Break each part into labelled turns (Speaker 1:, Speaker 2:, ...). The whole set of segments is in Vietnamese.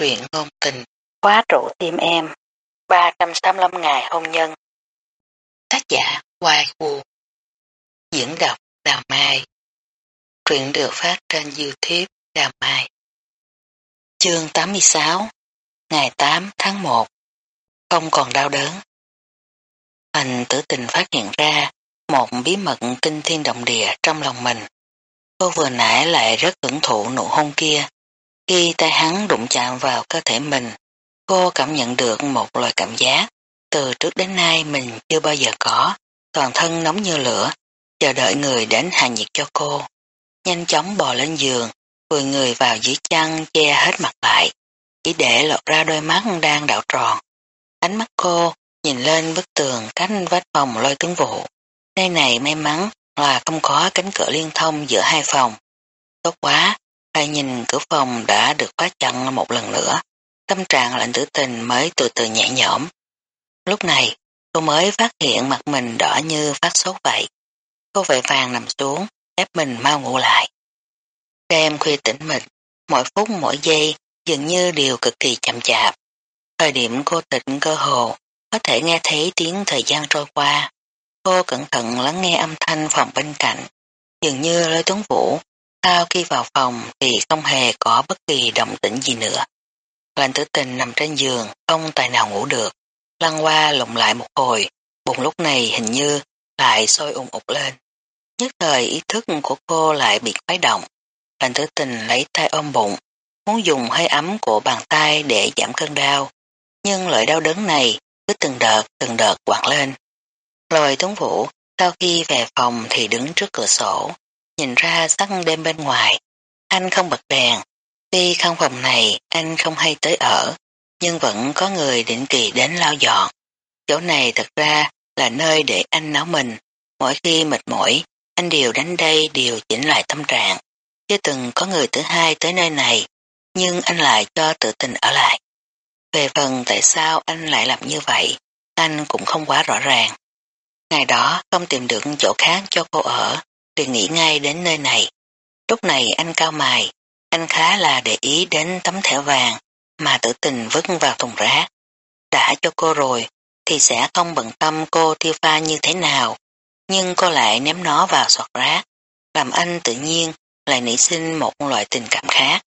Speaker 1: truyện ngôn tình, khóa trụ tim em, 385 ngày hôn nhân. Tác giả Hoài Vũ Diễn đọc Đào Mai. Truyện được phát trên Youtube Đào Mai. Chương 86 Ngày 8 tháng 1 Không còn đau đớn. Hành tử tình phát hiện ra một bí mật kinh thiên động địa trong lòng mình. Cô vừa nãy lại rất hưởng thụ nụ hôn kia khi tay hắn đụng chạm vào cơ thể mình, cô cảm nhận được một loại cảm giác từ trước đến nay mình chưa bao giờ có, toàn thân nóng như lửa, chờ đợi người đến hạ nhiệt cho cô. Nhanh chóng bò lên giường, vùi người vào dưới chăn che hết mặt lại, chỉ để lọt ra đôi mắt đang đảo tròn. Ánh mắt cô nhìn lên bức tường cánh vách phòng lôi tướng vụ. Nơi này may mắn là không có cánh cửa liên thông giữa hai phòng. Tốt quá, lại nhìn cửa phòng đã được khóa chặn một lần nữa, tâm trạng lạnh tử tình mới từ từ nhẹ nhõm. Lúc này, cô mới phát hiện mặt mình đỏ như phát sốt vậy. Cô vội vàng nằm xuống, ép mình mau ngủ lại. Đêm khuya tỉnh mịch, mỗi phút mỗi giây dường như đều cực kỳ chậm chạp. Thời điểm cô tỉnh cơ hồ, có thể nghe thấy tiếng thời gian trôi qua. Cô cẩn thận lắng nghe âm thanh phòng bên cạnh, dường như lôi tuấn vũ sau khi vào phòng thì không hề có bất kỳ động tĩnh gì nữa. Lạnh tử tình nằm trên giường, không tài nào ngủ được. Lăn qua lụng lại một hồi, bụng lúc này hình như lại sôi ung ục lên. Nhất thời ý thức của cô lại bị khuấy động. Lạnh tử tình lấy tay ôm bụng, muốn dùng hơi ấm của bàn tay để giảm cơn đau. Nhưng loại đau đớn này cứ từng đợt từng đợt quặn lên. Lôi tuấn vũ sau khi về phòng thì đứng trước cửa sổ, nhìn ra sắc đêm bên ngoài. Anh không bật đèn, tuy căn phòng này anh không hay tới ở, nhưng vẫn có người định kỳ đến lau dọn. Chỗ này thật ra là nơi để anh nấu mình, mỗi khi mệt mỏi, anh đều đến đây điều chỉnh lại tâm trạng. Chưa từng có người thứ hai tới nơi này, nhưng anh lại cho tự tình ở lại. Về phần tại sao anh lại làm như vậy, anh cũng không quá rõ ràng. Ngày đó không tìm được chỗ khác cho cô ở, liền nghĩ ngay đến nơi này. Lúc này anh cao mài, anh khá là để ý đến tấm thẻ vàng mà tử tình vứt vào thùng rác. Đã cho cô rồi thì sẽ không bận tâm cô tiêu pha như thế nào, nhưng cô lại ném nó vào sọt rác, làm anh tự nhiên lại nảy sinh một loại tình cảm khác.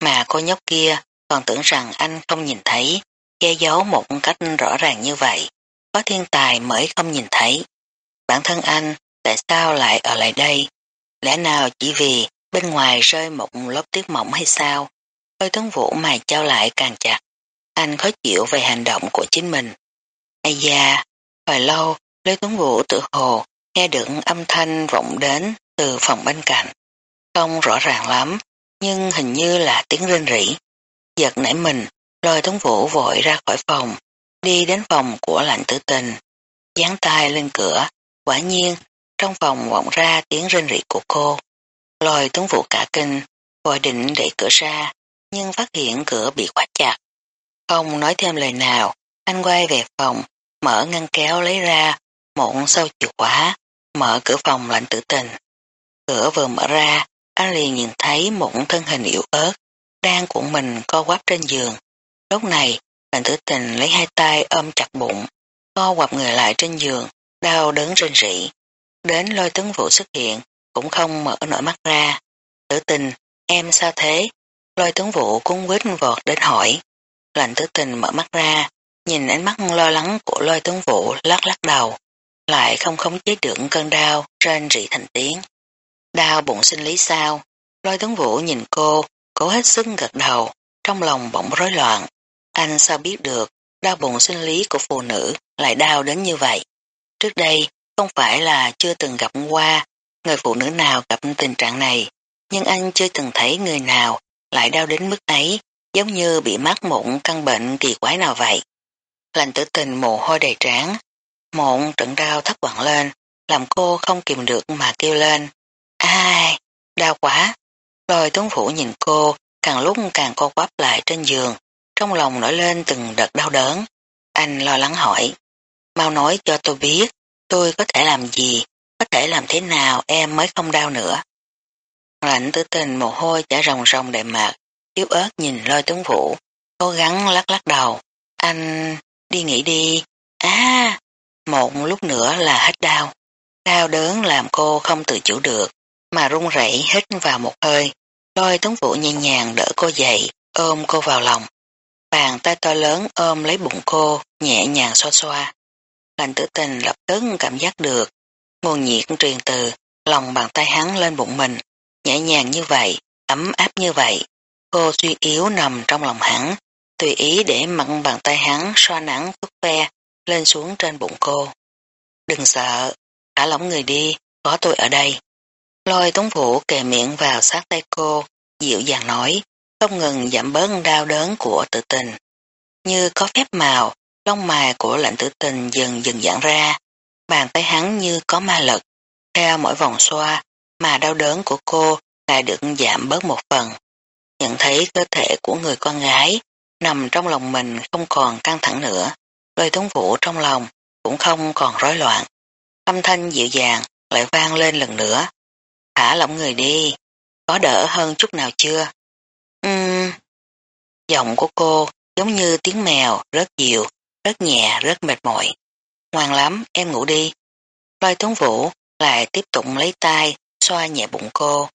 Speaker 1: Mà cô nhóc kia còn tưởng rằng anh không nhìn thấy, che giấu một cách rõ ràng như vậy, có thiên tài mới không nhìn thấy. Bản thân anh tại sao lại ở lại đây? Lẽ nào chỉ vì bên ngoài rơi một lớp tuyết mỏng hay sao? Ôi tuấn vũ mày trao lại càng chặt. Anh khó chịu về hành động của chính mình. Ây da, hồi lâu, Lê Tuấn Vũ tự hồ nghe được âm thanh vọng đến từ phòng bên cạnh. Không rõ ràng lắm, nhưng hình như là tiếng rên rỉ. Giật nảy mình, lôi Tuấn Vũ vội ra khỏi phòng, đi đến phòng của lạnh tử tình. Dán tay lên cửa, quả nhiên trong phòng vọng ra tiếng rên rỉ của cô. Lòi tuấn vụ cả kinh, vội định đẩy cửa ra, nhưng phát hiện cửa bị khóa chặt. Không nói thêm lời nào, anh quay về phòng, mở ngăn kéo lấy ra một sâu chìa khóa, mở cửa phòng lạnh tử tình. Cửa vừa mở ra, anh liền nhìn thấy một thân hình yếu ớt, đang cuộn mình co quắp trên giường. Lúc này, lạnh tử tình lấy hai tay ôm chặt bụng, co quặp người lại trên giường, đau đớn rên rỉ. Đến lôi tướng Vũ xuất hiện, cũng không mở nổi mắt ra. Tử tình, em sao thế? Lôi tướng Vũ cũng quýt vọt đến hỏi. Lạnh tử tình mở mắt ra, nhìn ánh mắt lo lắng của lôi tướng Vũ lắc lắc đầu, lại không khống chế được cơn đau, trên rỉ thành tiếng. Đau bụng sinh lý sao? Lôi tướng vũ nhìn cô, cố hết sức gật đầu, trong lòng bỗng rối loạn. Anh sao biết được, đau bụng sinh lý của phụ nữ lại đau đến như vậy? Trước đây, không phải là chưa từng gặp qua người phụ nữ nào gặp tình trạng này, nhưng anh chưa từng thấy người nào lại đau đến mức ấy, giống như bị mắc mụn căn bệnh kỳ quái nào vậy. Lành tử tình mồ hôi đầy trán, mụn trận đau thất quặng lên, làm cô không kìm được mà kêu lên. Ai, đau quá. Lôi tuấn phủ nhìn cô, càng lúc càng co quắp lại trên giường, trong lòng nổi lên từng đợt đau đớn. Anh lo lắng hỏi, mau nói cho tôi biết, tôi có thể làm gì, có thể làm thế nào em mới không đau nữa. Lạnh tử tình mồ hôi chả rồng rồng đầy mặt, yếu ớt nhìn lôi tướng vũ, cố gắng lắc lắc đầu. Anh, đi nghỉ đi. À, một lúc nữa là hết đau. Đau đớn làm cô không tự chủ được, mà run rẩy hít vào một hơi. Lôi tướng vũ nhẹ nhàng đỡ cô dậy, ôm cô vào lòng. Bàn tay to lớn ôm lấy bụng cô, nhẹ nhàng xoa xoa. Lành tử tình lập tức cảm giác được. Nguồn nhiệt truyền từ lòng bàn tay hắn lên bụng mình, nhẹ nhàng như vậy, ấm áp như vậy. Cô suy yếu nằm trong lòng hắn, tùy ý để mặn bàn tay hắn xoa nắng phức ve lên xuống trên bụng cô. Đừng sợ, thả lỏng người đi, có tôi ở đây. Lôi tống vũ kề miệng vào sát tay cô, dịu dàng nói, không ngừng giảm bớt đau đớn của tự tình. Như có phép màu, lông mài của lạnh tử tình dần dần giãn ra, bàn tay hắn như có ma lực, theo mỗi vòng xoa mà đau đớn của cô lại được giảm bớt một phần. Nhận thấy cơ thể của người con gái nằm trong lòng mình không còn căng thẳng nữa, lời thống vũ trong lòng cũng không còn rối loạn. Âm thanh dịu dàng lại vang lên lần nữa. Thả lỏng người đi, có đỡ hơn chút nào chưa? Ừm. Giọng của cô giống như tiếng mèo, rất dịu, rất nhẹ, rất mệt mỏi. Ngoan lắm, em ngủ đi. Lôi tuấn vũ lại tiếp tục lấy tay, xoa nhẹ bụng cô.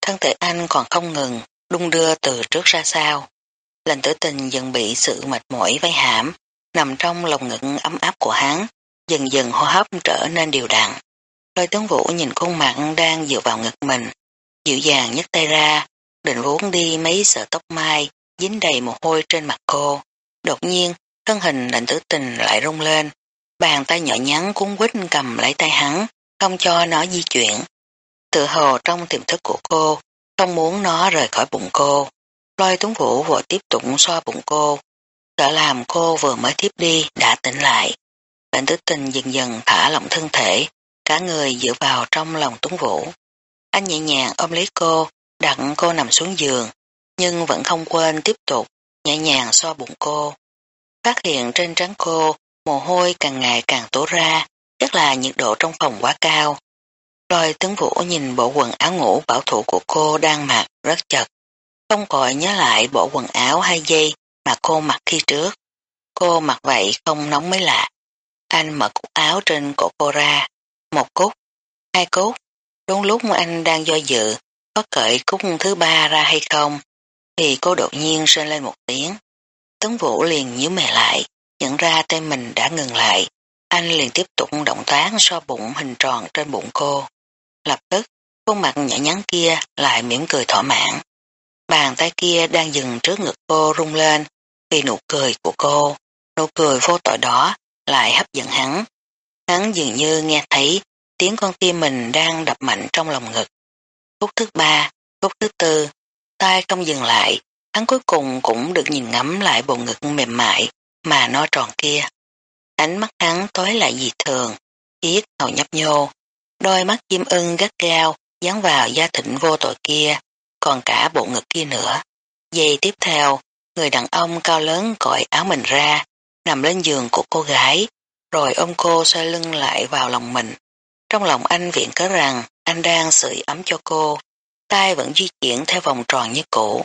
Speaker 1: Thân thể anh còn không ngừng, đung đưa từ trước ra sau. Lần tử tình dần bị sự mệt mỏi vây hãm, nằm trong lòng ngực ấm áp của hắn, dần dần hô hấp trở nên điều đặn. Lôi tướng vũ nhìn khuôn mặt đang dựa vào ngực mình, dịu dàng nhấc tay ra, định vuốt đi mấy sợi tóc mai, dính đầy mồ hôi trên mặt cô. Đột nhiên, thân hình lệnh tử tình lại rung lên, bàn tay nhỏ nhắn cuốn quýt cầm lấy tay hắn, không cho nó di chuyển. Tự hồ trong tiềm thức của cô, không muốn nó rời khỏi bụng cô. Lôi tuấn vũ vội tiếp tục xoa bụng cô, sợ làm cô vừa mới tiếp đi đã tỉnh lại. Lệnh tử tình dần dần thả lỏng thân thể, cả người dựa vào trong lòng tuấn vũ. Anh nhẹ nhàng ôm lấy cô, đặt cô nằm xuống giường, nhưng vẫn không quên tiếp tục nhẹ nhàng xoa bụng cô. Phát hiện trên trán cô, mồ hôi càng ngày càng tố ra, chắc là nhiệt độ trong phòng quá cao. Rồi tướng vũ nhìn bộ quần áo ngủ bảo thủ của cô đang mặc rất chật. Không còi nhớ lại bộ quần áo hai dây mà cô mặc khi trước. Cô mặc vậy không nóng mới lạ. Anh mở cúc áo trên cổ cô ra. Một cúc, hai cúc. Đúng lúc anh đang do dự, có cởi cúc thứ ba ra hay không, thì cô đột nhiên rên lên một tiếng. Tấn Vũ liền nhíu mày lại, nhận ra tay mình đã ngừng lại. Anh liền tiếp tục động tác so bụng hình tròn trên bụng cô. Lập tức, khuôn mặt nhỏ nhắn kia lại mỉm cười thỏa mãn. Bàn tay kia đang dừng trước ngực cô rung lên vì nụ cười của cô. Nụ cười vô tội đó lại hấp dẫn hắn. Hắn dường như nghe thấy tiếng con tim mình đang đập mạnh trong lòng ngực. Phút thứ ba, phút thứ tư, tay không dừng lại, hắn cuối cùng cũng được nhìn ngắm lại bộ ngực mềm mại mà nó tròn kia. Ánh mắt hắn tối lại dị thường, yết hầu nhấp nhô, đôi mắt chim ưng gắt gao dán vào da thịnh vô tội kia, còn cả bộ ngực kia nữa. Giây tiếp theo, người đàn ông cao lớn cởi áo mình ra, nằm lên giường của cô gái, rồi ôm cô xoay lưng lại vào lòng mình. Trong lòng anh viện cớ rằng anh đang sưởi ấm cho cô, tay vẫn di chuyển theo vòng tròn như cũ,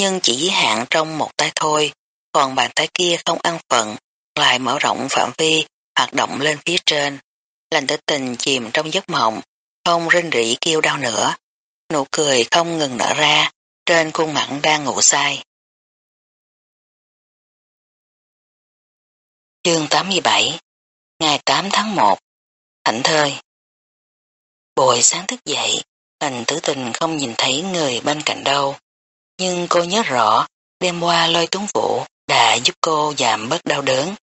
Speaker 1: nhưng chỉ giới hạn trong một tay thôi, còn bàn tay kia không ăn phận, lại mở rộng phạm vi, hoạt động lên phía trên. Lành tử tình chìm trong giấc mộng, không rên rỉ kêu đau nữa. Nụ cười không ngừng nở ra, trên khuôn mặt đang ngủ say. Chương 87 Ngày 8 tháng 1 Thảnh thơi Buổi sáng thức dậy, lành tử tình không nhìn thấy người bên cạnh đâu. Nhưng cô nhớ rõ, đêm qua lôi tuấn vũ đã giúp cô giảm bớt đau đớn.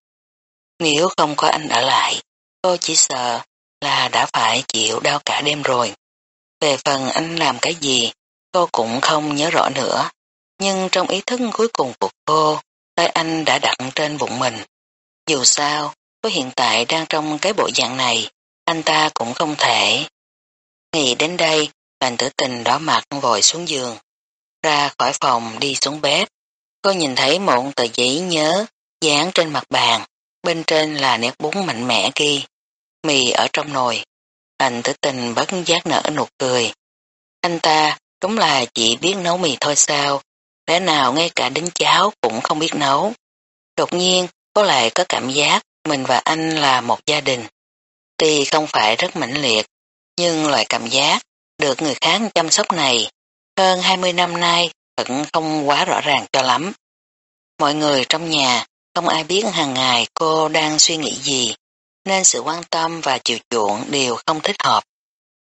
Speaker 1: Nếu không có anh ở lại, cô chỉ sợ là đã phải chịu đau cả đêm rồi. Về phần anh làm cái gì, cô cũng không nhớ rõ nữa. Nhưng trong ý thức cuối cùng của cô, tay anh đã đặt trên bụng mình. Dù sao, cô hiện tại đang trong cái bộ dạng này, anh ta cũng không thể. Nghĩ đến đây, bàn tử tình đỏ mặt vội xuống giường. Ra khỏi phòng đi xuống bếp. Cô nhìn thấy một tờ giấy nhớ dán trên mặt bàn, bên trên là nét bún mạnh mẽ kia. Mì ở trong nồi. Anh tử tình bất giác nở nụ cười. Anh ta đúng là chỉ biết nấu mì thôi sao, lẽ nào ngay cả đến cháo cũng không biết nấu. Đột nhiên, cô lại có cảm giác mình và anh là một gia đình. Tuy không phải rất mãnh liệt, nhưng loại cảm giác được người khác chăm sóc này hơn 20 năm nay vẫn không quá rõ ràng cho lắm. Mọi người trong nhà không ai biết hàng ngày cô đang suy nghĩ gì, nên sự quan tâm và chiều chuộng đều không thích hợp.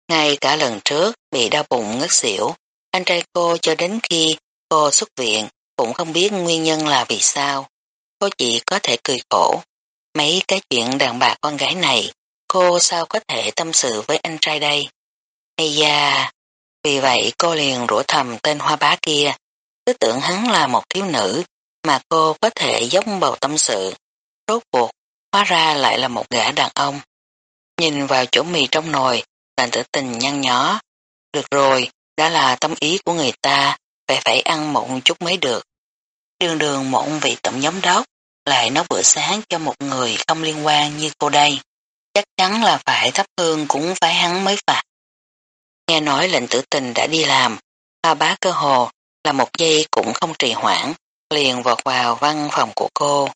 Speaker 1: Ngay cả lần trước bị đau bụng ngất xỉu, anh trai cô cho đến khi cô xuất viện cũng không biết nguyên nhân là vì sao. Cô chỉ có thể cười khổ. Mấy cái chuyện đàn bà con gái này, cô sao có thể tâm sự với anh trai đây? Hay da! Vì vậy cô liền rủa thầm tên hoa bá kia, cứ tưởng hắn là một thiếu nữ mà cô có thể giống bầu tâm sự. Rốt cuộc, hóa ra lại là một gã đàn ông. Nhìn vào chỗ mì trong nồi, lành tử tình nhăn nhó. Được rồi, đã là tâm ý của người ta, phải phải ăn một chút mới được. Đường đường một vị tổng giám đốc, lại nấu bữa sáng cho một người không liên quan như cô đây. Chắc chắn là phải thắp hương cũng phải hắn mới phải. Nghe nói lệnh tử tình đã đi làm, ba bá cơ hồ là một giây cũng không trì hoãn, liền vọt vào văn phòng của cô.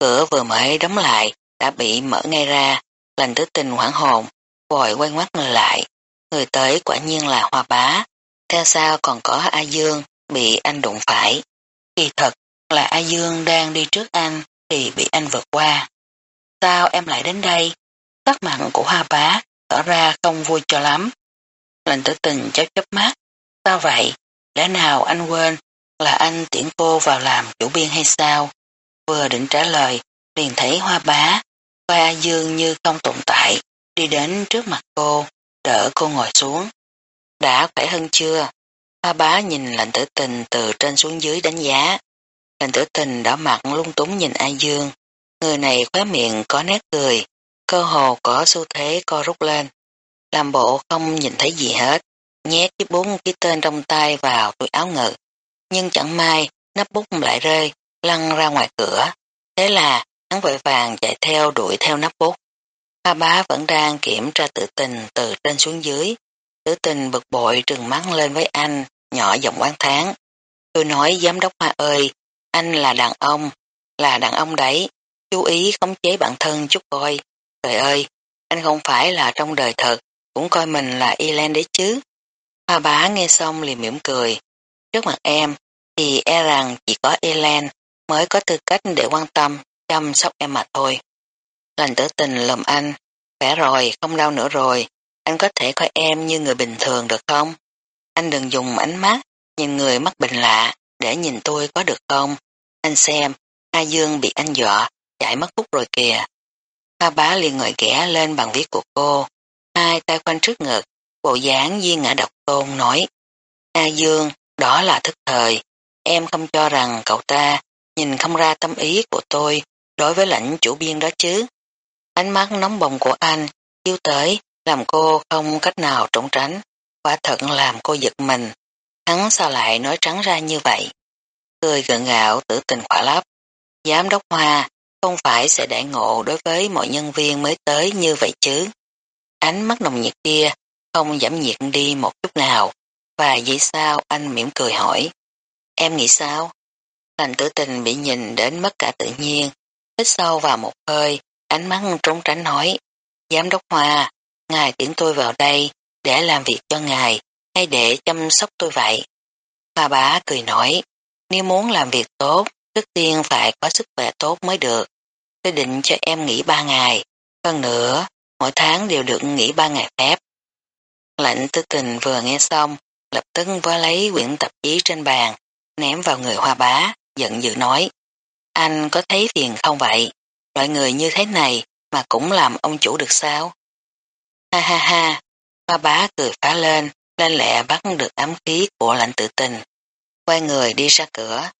Speaker 1: Cửa vừa mới đóng lại, đã bị mở ngay ra, lệnh tử tình hoảng hồn, vội quay ngoắt người lại. Người tới quả nhiên là hoa bá, theo sau còn có A Dương bị anh đụng phải. Kỳ thật là A Dương đang đi trước anh thì bị anh vượt qua. Sao em lại đến đây? Sắc mặn của hoa bá tỏ ra không vui cho lắm. Lành tử tình chớp chớp mắt. Sao vậy? Lẽ nào anh quên là anh tiễn cô vào làm chủ biên hay sao? Vừa định trả lời, liền thấy hoa bá, hoa Dương như không tồn tại, đi đến trước mặt cô, đỡ cô ngồi xuống. Đã khỏe hơn chưa? Hoa bá nhìn lệnh tử tình từ trên xuống dưới đánh giá. Lệnh tử tình đỏ mặt lung túng nhìn A Dương. Người này khóe miệng có nét cười, cơ hồ có xu thế co rút lên. Làm bộ không nhìn thấy gì hết, nhét cái bốn cái tên trong tay vào túi áo ngực nhưng chẳng may nắp bút lại rơi, lăn ra ngoài cửa. Thế là hắn vội vàng chạy theo đuổi theo nắp bút. Ba bá vẫn đang kiểm tra tự tình từ trên xuống dưới. Tử tình bực bội trừng mắt lên với anh, nhỏ giọng quán tháng. Tôi nói giám đốc Hoa ơi, anh là đàn ông, là đàn ông đấy, chú ý khống chế bản thân chút coi. Trời ơi, anh không phải là trong đời thật, cũng coi mình là Elen đấy chứ. Hoa bá nghe xong liền mỉm cười. Trước mặt em, thì e rằng chỉ có Elen mới có tư cách để quan tâm, chăm sóc em mà thôi. Lành tử tình lầm anh, khỏe rồi, không đau nữa rồi, anh có thể coi em như người bình thường được không? Anh đừng dùng ánh mắt, nhìn người mắc bệnh lạ, để nhìn tôi có được không? Anh xem, A Dương bị anh dọa, chạy mất hút rồi kìa. A bá liền ngồi ghẻ lên bàn viết của cô, hai tay quanh trước ngực, bộ dáng viên ngã độc tôn nói. A Dương, đó là thức thời, Em không cho rằng cậu ta nhìn không ra tâm ý của tôi đối với lãnh chủ biên đó chứ. Ánh mắt nóng bồng của anh chiếu tới làm cô không cách nào trốn tránh, quả thật làm cô giật mình. Hắn sao lại nói trắng ra như vậy? Cười gượng gạo tử tình khỏa lấp. Giám đốc Hoa không phải sẽ đại ngộ đối với mọi nhân viên mới tới như vậy chứ. Ánh mắt nồng nhiệt kia không giảm nhiệt đi một chút nào. Và vì sao anh mỉm cười hỏi. Em nghĩ sao? Thành tử tình bị nhìn đến mất cả tự nhiên, hít sâu vào một hơi, ánh mắt trốn tránh nói, Giám đốc Hoa, ngài tiễn tôi vào đây để làm việc cho ngài hay để chăm sóc tôi vậy? Hoa bá cười nói, nếu muốn làm việc tốt, trước tiên phải có sức khỏe tốt mới được. Tôi định cho em nghỉ ba ngày, hơn nữa, mỗi tháng đều được nghỉ ba ngày phép. Lạnh tư tình vừa nghe xong, lập tức vơ lấy quyển tạp chí trên bàn, ném vào người hoa bá, giận dữ nói. Anh có thấy phiền không vậy? Loại người như thế này mà cũng làm ông chủ được sao? Ha ha ha, hoa bá cười phá lên, lên lẹ bắt được ám khí của lạnh tự tình. Quay người đi ra cửa,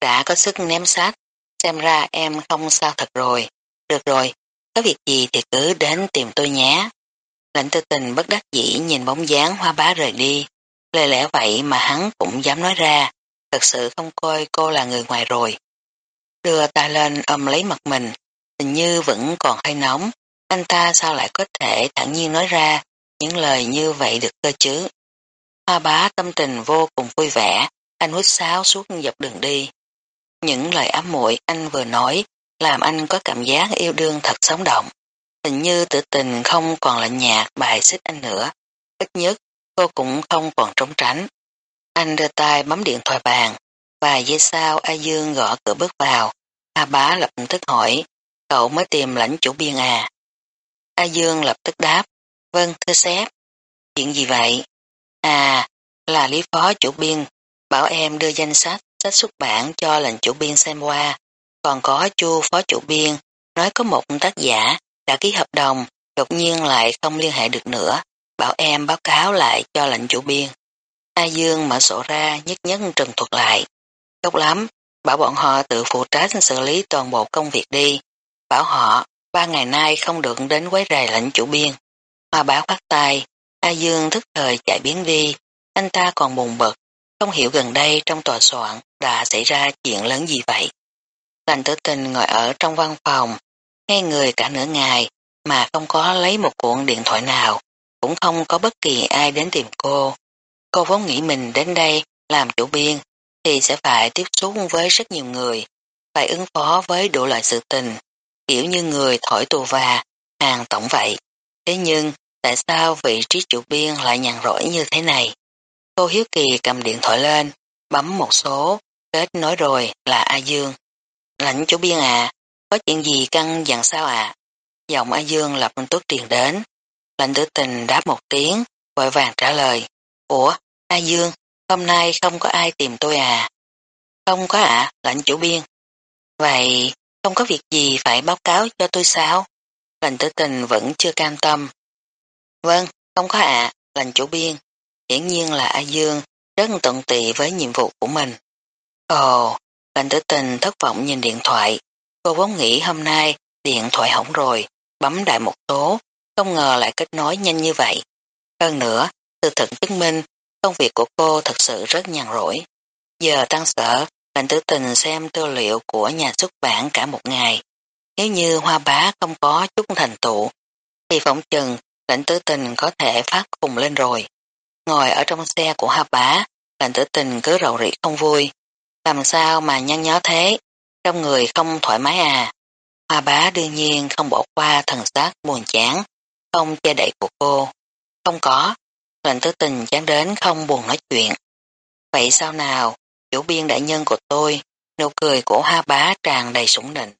Speaker 1: đã có sức ném sát, xem ra em không sao thật rồi. Được rồi, có việc gì thì cứ đến tìm tôi nhé. Lệnh tư tình bất đắc dĩ nhìn bóng dáng hoa bá rời đi. Lời lẽ vậy mà hắn cũng dám nói ra, thật sự không coi cô là người ngoài rồi. Đưa tay lên ôm lấy mặt mình, hình như vẫn còn hơi nóng, anh ta sao lại có thể thẳng nhiên nói ra những lời như vậy được cơ chứ. Hoa bá tâm tình vô cùng vui vẻ, anh hút sáo suốt dọc đường đi. Những lời ám muội anh vừa nói làm anh có cảm giác yêu đương thật sống động. Hình như tự tình không còn lạnh nhạt bài xích anh nữa. Ít nhất cô cũng không còn trốn tránh. Anh đưa tay bấm điện thoại bàn. Vài giây sau A Dương gõ cửa bước vào. A bá lập tức hỏi, cậu mới tìm lãnh chủ biên à? A Dương lập tức đáp, vâng thưa sếp. Chuyện gì vậy? À, là lý phó chủ biên, bảo em đưa danh sách, sách xuất bản cho lãnh chủ biên xem qua. Còn có chu phó chủ biên, nói có một tác giả đã ký hợp đồng, đột nhiên lại không liên hệ được nữa, bảo em báo cáo lại cho lãnh chủ biên. A Dương mở sổ ra nhất nhất trần thuật lại. Tốt lắm, bảo bọn họ tự phụ trách xử lý toàn bộ công việc đi. Bảo họ, ba ngày nay không được đến quấy rầy lãnh chủ biên. Hoa báo phát tay, A Dương thức thời chạy biến đi, anh ta còn buồn bực, không hiểu gần đây trong tòa soạn đã xảy ra chuyện lớn gì vậy. Lành tử tình ngồi ở trong văn phòng, ngay người cả nửa ngày mà không có lấy một cuộn điện thoại nào, cũng không có bất kỳ ai đến tìm cô. Cô vốn nghĩ mình đến đây làm chủ biên thì sẽ phải tiếp xúc với rất nhiều người, phải ứng phó với đủ loại sự tình, kiểu như người thổi tù và, hàng tổng vậy. Thế nhưng, tại sao vị trí chủ biên lại nhàn rỗi như thế này? Cô Hiếu Kỳ cầm điện thoại lên, bấm một số, kết nối rồi là A Dương. Lãnh chủ biên à, có chuyện gì căng dặn sao à? Giọng A Dương lập tức truyền đến. Lãnh tử tình đáp một tiếng, vội vàng trả lời. Ủa, A Dương, hôm nay không có ai tìm tôi à? Không có ạ, à, lãnh chủ biên. Vậy, không có việc gì phải báo cáo cho tôi sao? Lãnh tử tình vẫn chưa cam tâm. Vâng, không có ạ, à, lãnh chủ biên. Hiển nhiên là A Dương rất tận tị với nhiệm vụ của mình. Ồ, lệnh tử tình thất vọng nhìn điện thoại. Cô vốn nghĩ hôm nay điện thoại hỏng rồi, bấm đại một số, không ngờ lại kết nối nhanh như vậy. Hơn nữa, từ thực chứng minh công việc của cô thật sự rất nhàn rỗi. Giờ tăng sở, lệnh tử tình xem tư liệu của nhà xuất bản cả một ngày. Nếu như hoa bá không có chút thành tựu, thì phỏng chừng lệnh tử tình có thể phát cùng lên rồi. Ngồi ở trong xe của hoa bá, lệnh tử tình cứ rầu rĩ không vui. Làm sao mà nhăn nhó thế, trong người không thoải mái à. Hoa bá đương nhiên không bỏ qua thần sắc buồn chán, không che đậy của cô. Không có, lệnh tứ tình chán đến không buồn nói chuyện. Vậy sao nào, chủ biên đại nhân của tôi, nụ cười của hoa bá tràn đầy sủng nịnh.